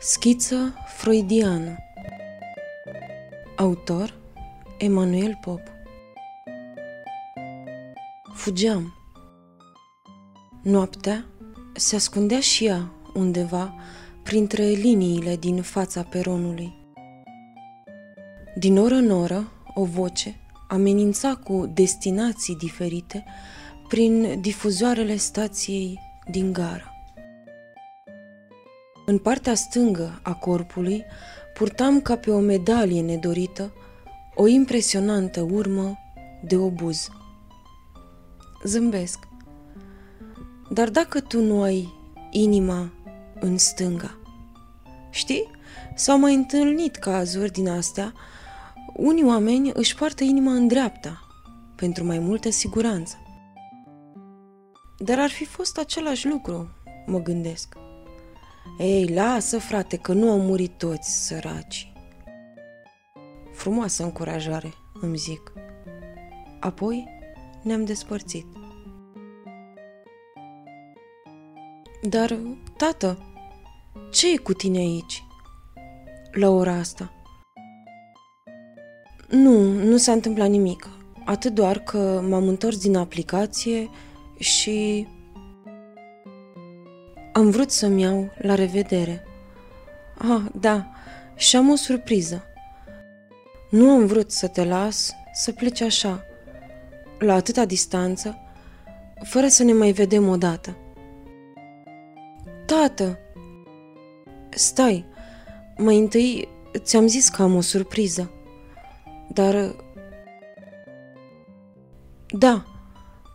Schiță freudiană Autor Emanuel Pop Fugeam. Noaptea se ascundea și ea undeva printre liniile din fața peronului. Din oră în oră, o voce amenința cu destinații diferite prin difuzoarele stației din gară. În partea stângă a corpului purtam ca pe o medalie nedorită o impresionantă urmă de obuz. Zâmbesc. Dar dacă tu nu ai inima în stânga, știi? S-au mai întâlnit cazuri din astea. Unii oameni își poartă inima în dreapta, pentru mai multă siguranță. Dar ar fi fost același lucru, mă gândesc. Ei, lasă, frate, că nu au murit toți săraci. Frumoasă încurajare, îmi zic. Apoi ne-am despărțit. Dar, tată, ce e cu tine aici? La ora asta? Nu, nu s-a întâmplat nimic. Atât doar că m-am întors din aplicație și am vrut să-mi iau la revedere. Ah, da, și am o surpriză. Nu am vrut să te las să pleci așa, la atâta distanță, fără să ne mai vedem odată. Tată! Stai, mai întâi ți-am zis că am o surpriză, dar... Da,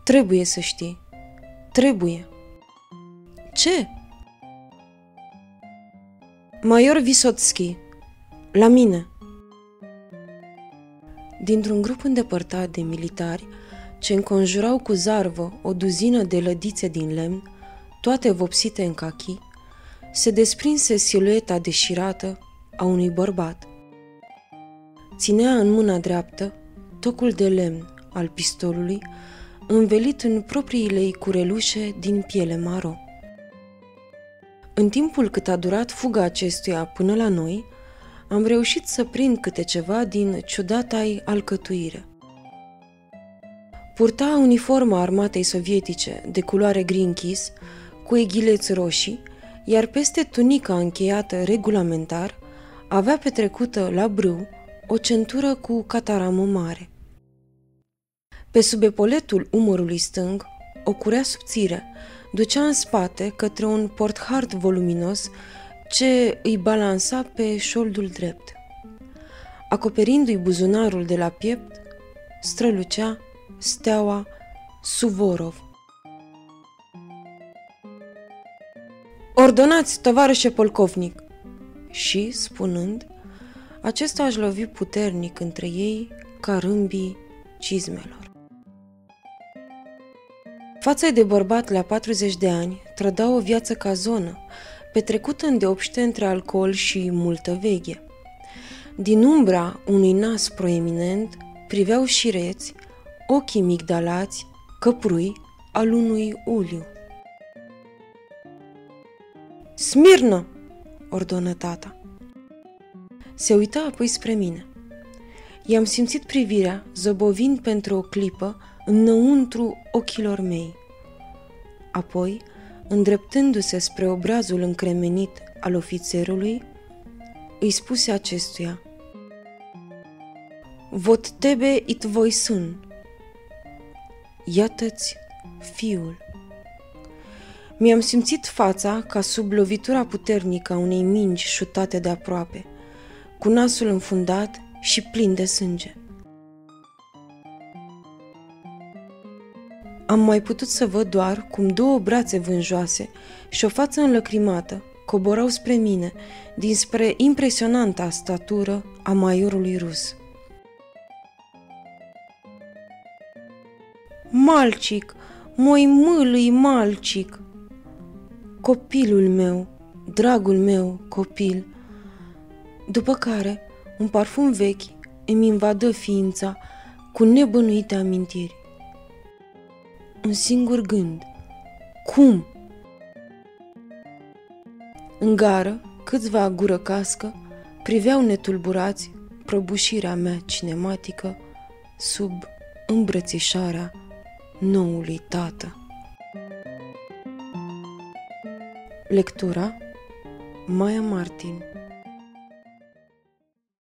trebuie să știi. Trebuie. Ce? Major Visotski. La mine. Dintr-un grup îndepărtat de militari ce înconjurau cu zarvă o duzină de lădițe din lemn, toate vopsite în cachi, se desprinse silueta deșirată a unui bărbat. Ținea în mâna dreaptă tocul de lemn al pistolului, învelit în propriile ei curelușe din piele maro. În timpul cât a durat fuga acestuia până la noi, am reușit să prind câte ceva din ciudata-i alcătuire. Purta uniforma armatei sovietice de culoare gri închis, cu eghileți roșii, iar peste tunica încheiată regulamentar avea petrecută la brâu o centură cu cataramă mare. Pe sub epoletul umărului stâng, o curea subțire, ducea în spate către un porthard voluminos ce îi balansa pe șoldul drept. Acoperindu-i buzunarul de la piept, strălucea steaua Suvorov. Ordonați, tovarășe polcovnic! Și, spunând, acesta își lovi puternic între ei ca râmbii cizmelor. Fața de bărbat la 40 de ani trăda o viață ca zonă, petrecută îndeopște între alcool și multă veche. Din umbra unui nas proeminent priveau șireți, ochii migdalați, căprui al unui uliu. Smirnă! ordonă tata. Se uită apoi spre mine. I-am simțit privirea, zăbovind pentru o clipă, înăuntru ochilor mei. Apoi, îndreptându-se spre obrazul încremenit al ofițerului, îi spuse acestuia Vot tebe it voi sun. Iată-ți fiul. Mi-am simțit fața ca sub lovitura puternică a unei mingi șutate de aproape, cu nasul înfundat și plin de sânge. Am mai putut să văd doar cum două brațe vânjoase și o față înlăcrimată coborau spre mine, dinspre impresionanta statură a maiorului rus. Malcic, moi mâlui malcic! Copilul meu, dragul meu copil! După care, un parfum vechi îmi invadă ființa cu nebănuite amintiri un singur gând. Cum? În gară, câțiva gură cască priveau netulburați prăbușirea mea cinematică sub îmbrățișarea noului tată. Lectura Maia Martin